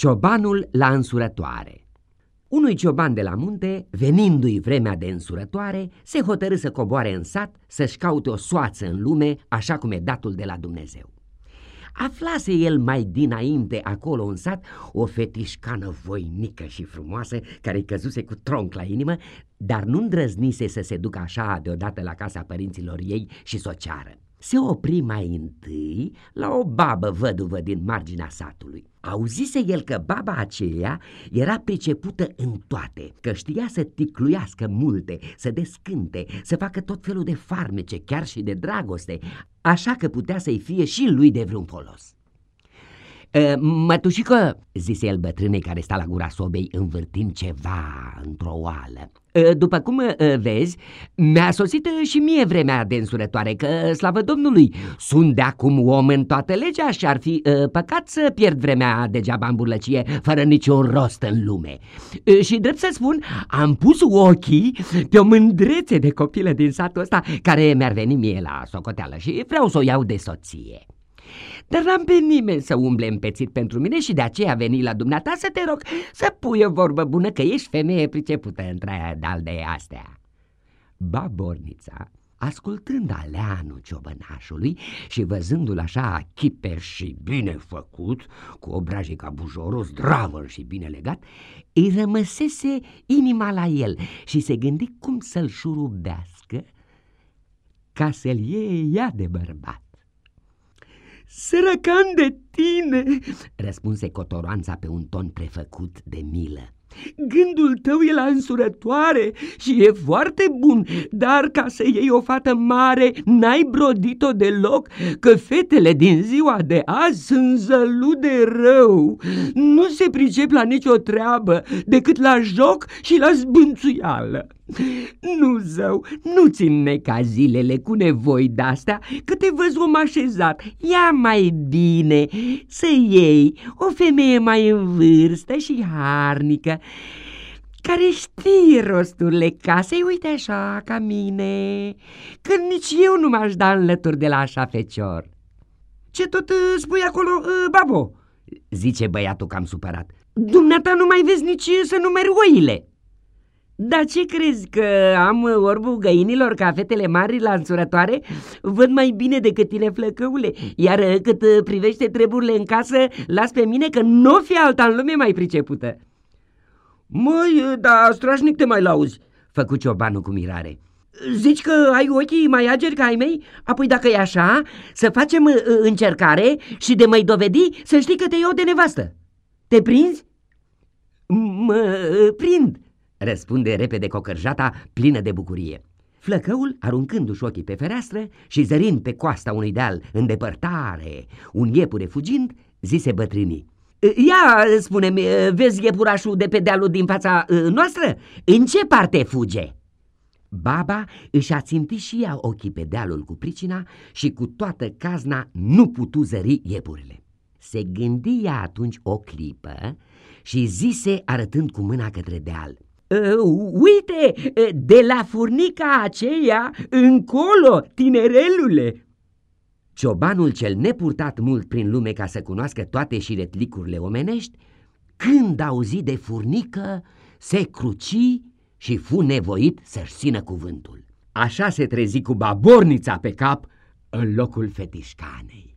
Ciobanul la însurătoare Unui cioban de la munte, venindu-i vremea de însurătoare, se hotărâ să coboare în sat să-și caute o soață în lume, așa cum e datul de la Dumnezeu. Aflase el mai dinainte acolo în sat o fetișcană voinică și frumoasă care-i căzuse cu tronc la inimă, dar nu îndrăznise să se ducă așa deodată la casa părinților ei și să o ceară se opri mai întâi la o babă văduvă din marginea satului. Auzise el că baba aceea era pricepută în toate, că știa să ticluiască multe, să descânte, să facă tot felul de farmece, chiar și de dragoste, așa că putea să-i fie și lui de vreun folos. Ă, mătușică, zise el bătrânei care sta la gura sobei învârtind ceva într-o oală. Ă, după cum ă, vezi, mi-a sosit și mie vremea de însurătoare, că, slavă Domnului, sunt de acum om în toată legea și ar fi păcat să pierd vremea degeaba în burlăcie, fără niciun rost în lume. Și drept să spun, am pus ochii pe o mândrețe de copilă din satul ăsta care mi-ar veni mie la socoteală și vreau să o iau de soție. Dar n-am pe nimeni să umble împețit pentru mine și de aceea veni la dumneata să te rog să pui o vorbă bună că ești femeie pricepută între de de astea. Babornița, ascultând aleanul ciobănașului și văzându-l așa chipeș și bine făcut, cu obrajii ca bujorul, zdravă și bine legat, îi rămăsese inima la el și se gândi cum să-l șurubească ca să-l iei ea de bărbat. Sărăcan de tine, răspunse cotoroanța pe un ton prefăcut de milă. Gândul tău e la însurătoare și e foarte bun, dar ca să iei o fată mare, n-ai brodit-o deloc, că fetele din ziua de azi sunt zălude rău. Nu se pricep la nicio treabă decât la joc și la zbânțuială. Nu, zău, nu țin neca zilele cu nevoi de-astea, că te văz om așezat. Ia mai bine să iei o femeie mai în vârstă și harnică, care știe rosturile casei, uite așa, ca mine, când nici eu nu m-aș da înlături de la așa fecior. Ce tot uh, spui acolo, uh, babo? Zice băiatul cam supărat. Dumneata nu mai vezi nici să numeri oile. Dar ce crezi, că am orbul găinilor ca fetele mari la însurătoare? Văd mai bine decât tine, flăcăule, iar cât privește treburile în casă, las pe mine că nu fi alta în lume mai pricepută. Măi, da, strașnic te mai lauzi, făcu ciobanul cu mirare. Zici că ai ochii mai ageri ca ai mei? Apoi dacă e așa, să facem uh, încercare și de mai dovedi să știi că te iau de nevastă. Te prinzi? Mă prind, Răspunde repede cocărjata plină de bucurie. Flăcăul, aruncându-și ochii pe fereastră și zărind pe coasta unui deal în depărtare, un iepure fugind, zise bătrânii. Ia, spune-mi, vezi iepurașul de pe dealul din fața noastră? În ce parte fuge?" Baba își aținti și ea ochii pe dealul cu pricina și cu toată cazna nu putu zări iepurile. Se gândi ea atunci o clipă și zise arătând cu mâna către deal – Uh, uite, uh, de la furnica aceea încolo, tinerelule! Ciobanul cel nepurtat mult prin lume ca să cunoască toate șiretlicurile omenești, când auzi de furnică, se cruci și fu nevoit să-și țină cuvântul. Așa se trezi cu babornița pe cap în locul fetișcanei.